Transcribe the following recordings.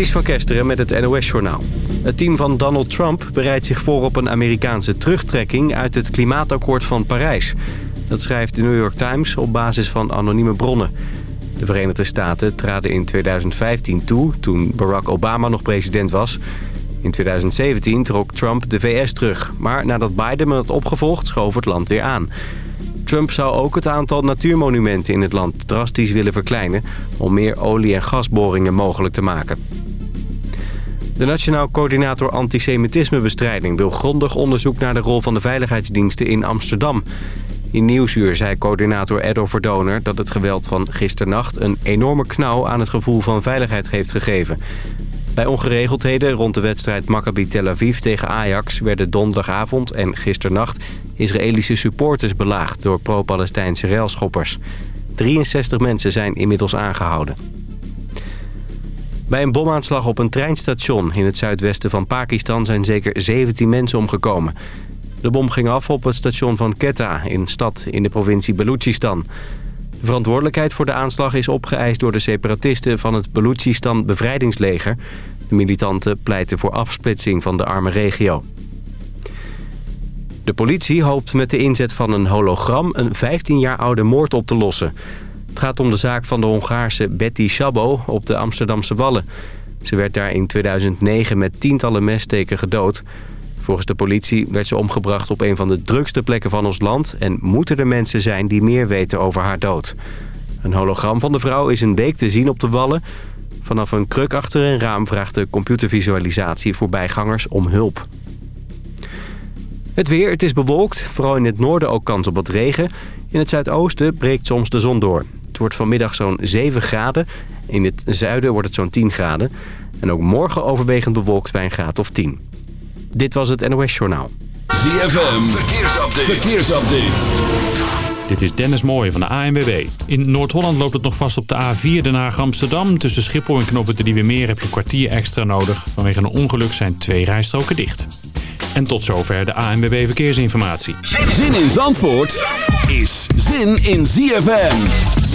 Ties van Kesteren met het NOS-journaal. Het team van Donald Trump bereidt zich voor op een Amerikaanse terugtrekking... uit het klimaatakkoord van Parijs. Dat schrijft de New York Times op basis van anonieme bronnen. De Verenigde Staten traden in 2015 toe, toen Barack Obama nog president was. In 2017 trok Trump de VS terug. Maar nadat Biden hem had opgevolgd, schoof het land weer aan... Trump zou ook het aantal natuurmonumenten in het land drastisch willen verkleinen... om meer olie- en gasboringen mogelijk te maken. De Nationaal Coördinator Antisemitismebestrijding wil grondig onderzoek naar de rol van de veiligheidsdiensten in Amsterdam. In Nieuwsuur zei coördinator Edo Verdoner dat het geweld van gisternacht een enorme knauw aan het gevoel van veiligheid heeft gegeven. Bij ongeregeldheden rond de wedstrijd Maccabi Tel Aviv tegen Ajax... werden donderdagavond en gisternacht Israëlische supporters belaagd... door pro-Palestijnse railschoppers. 63 mensen zijn inmiddels aangehouden. Bij een bomaanslag op een treinstation in het zuidwesten van Pakistan... zijn zeker 17 mensen omgekomen. De bom ging af op het station van Quetta, in stad in de provincie Balochistan... De verantwoordelijkheid voor de aanslag is opgeëist door de separatisten van het Balochistan Bevrijdingsleger. De militanten pleiten voor afsplitsing van de arme regio. De politie hoopt met de inzet van een hologram een 15 jaar oude moord op te lossen. Het gaat om de zaak van de Hongaarse Betty Szabo op de Amsterdamse Wallen. Ze werd daar in 2009 met tientallen messteken gedood. Volgens de politie werd ze omgebracht op een van de drukste plekken van ons land... en moeten er mensen zijn die meer weten over haar dood. Een hologram van de vrouw is een week te zien op de wallen. Vanaf een kruk achter een raam vraagt de computervisualisatie voorbijgangers om hulp. Het weer, het is bewolkt. Vooral in het noorden ook kans op wat regen. In het zuidoosten breekt soms de zon door. Wordt vanmiddag zo'n 7 graden. In het zuiden wordt het zo'n 10 graden. En ook morgen overwegend bewolkt bij een graad of 10. Dit was het NOS Journaal. ZFM, verkeersupdate. verkeersupdate. Dit is Dennis Mooij van de ANWB. In Noord-Holland loopt het nog vast op de A4 Den Haag-Amsterdam. Tussen Schiphol en Knoppen de Nieuwe Meer heb je een kwartier extra nodig. Vanwege een ongeluk zijn twee rijstroken dicht. En tot zover de ANWB Verkeersinformatie. Zin in Zandvoort is zin in ZFM.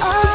all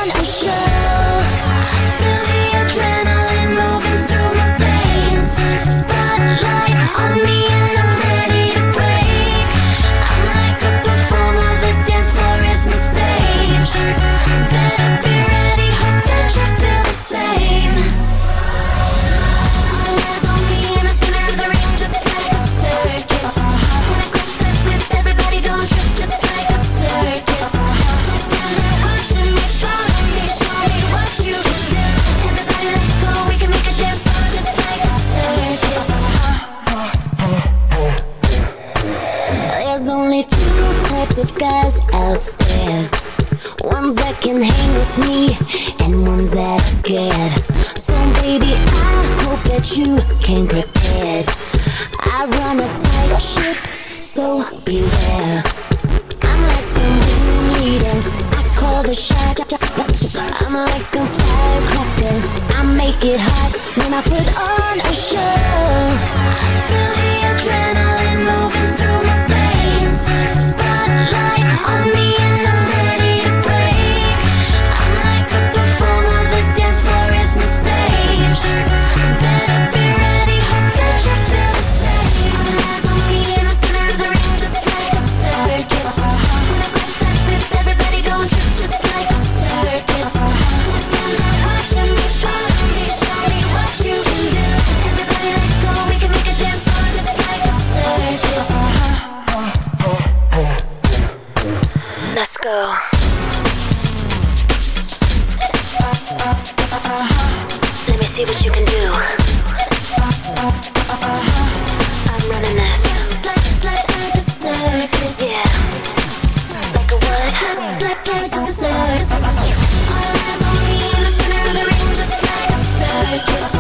circus. All eyes on me in the center of the ring, just like a circus.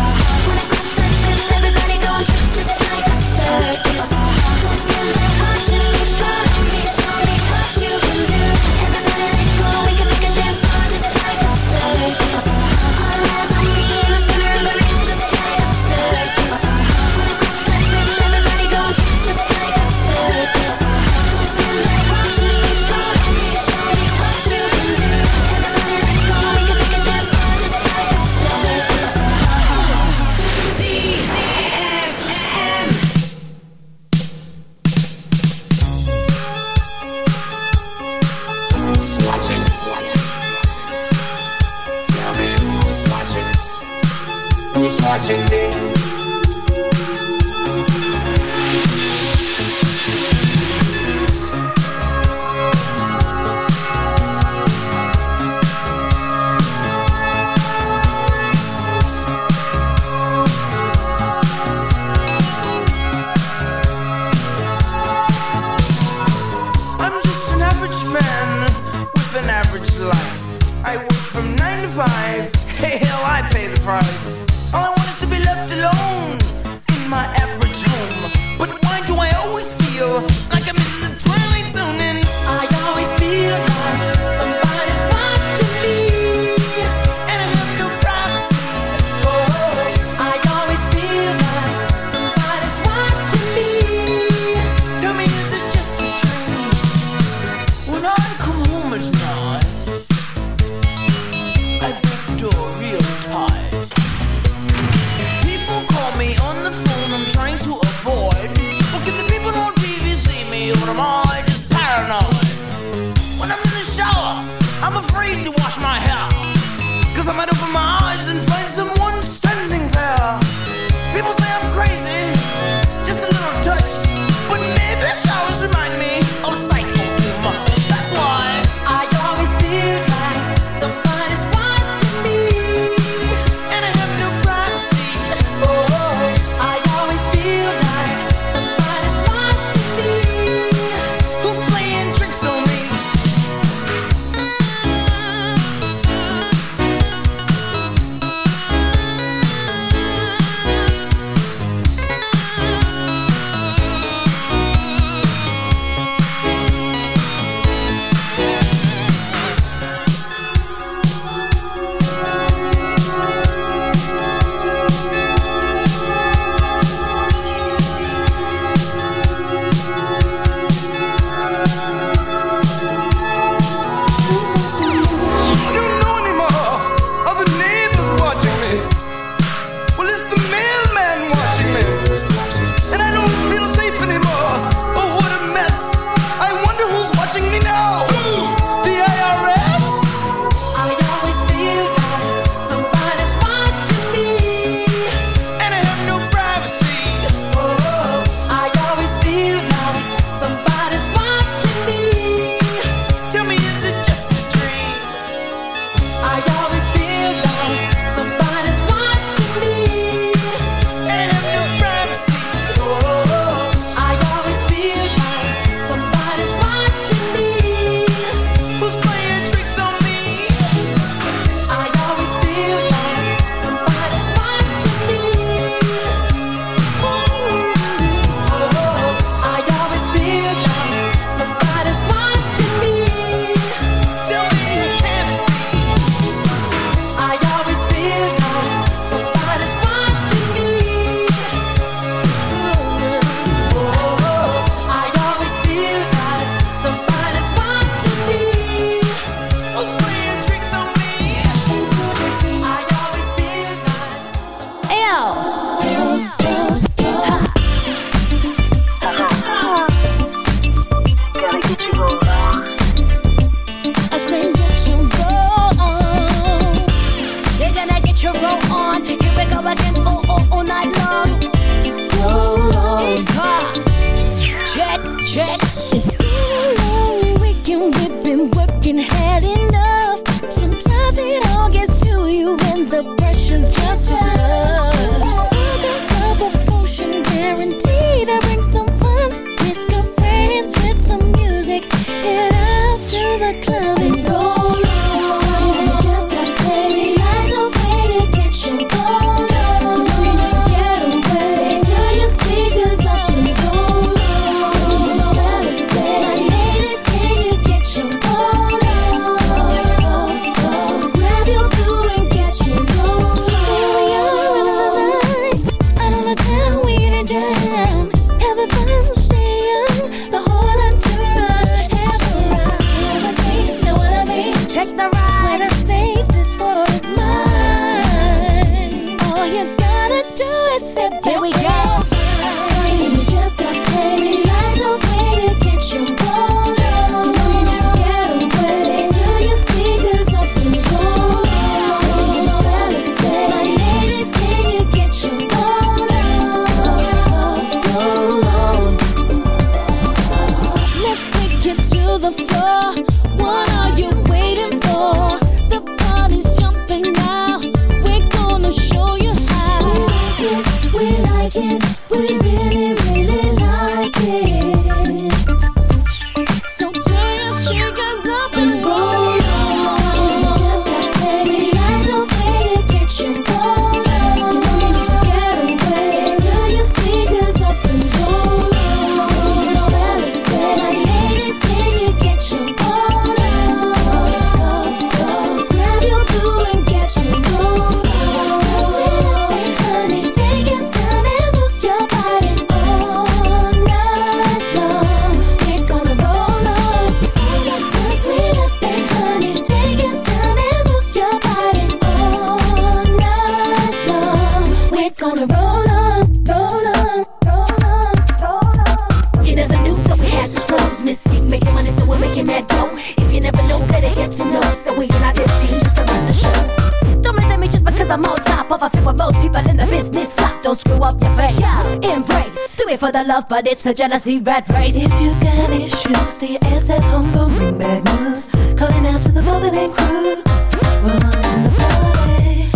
A jealousy rat race. If you got issues, stay your ass at home, don't bring bad news. Calling out to the moment and crew. The.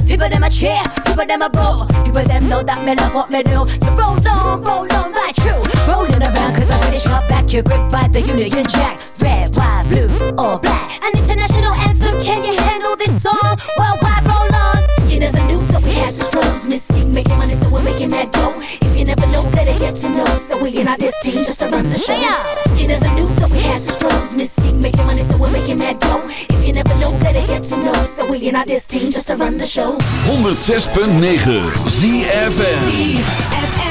People them a cheer, people them a boo. People them know that me love what me do. So roll on, roll on, right true. Rolling around cause I'm British hard back. You're gripped by the Union Jack. To know. So we in our this team just to run the show. Yeah. You never knew that we had such flows. Mystic making money, so we're making mad dough. If you never know, better get to know. So we in our this team just to run the show. 106.9 ZFN Look